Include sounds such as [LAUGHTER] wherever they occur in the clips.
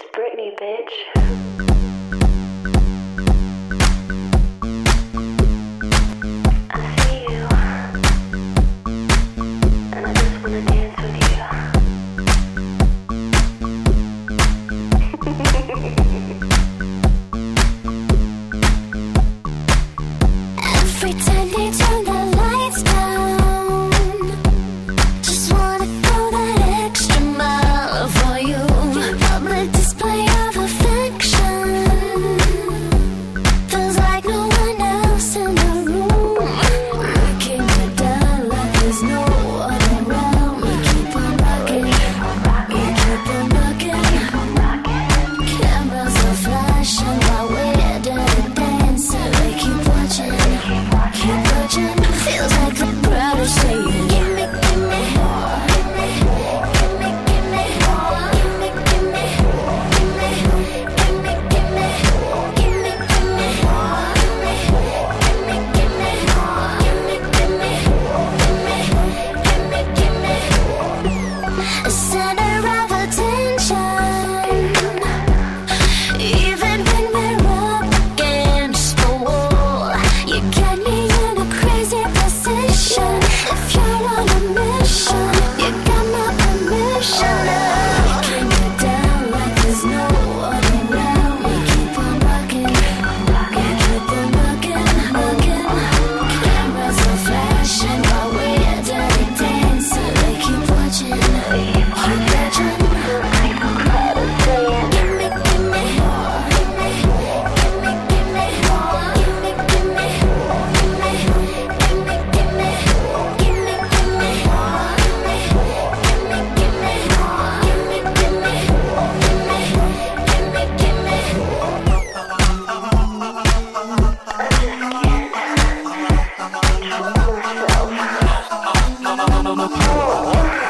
It's Britney, bitch. on the floor.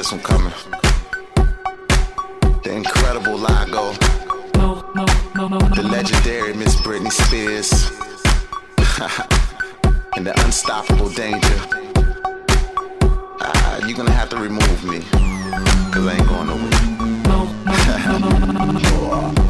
this one coming. The incredible Lago. The legendary Miss Britney Spears. [LAUGHS] and the unstoppable danger. Ah, uh, you're gonna have to remove me. Cause I ain't going nowhere. [LAUGHS] [LAUGHS]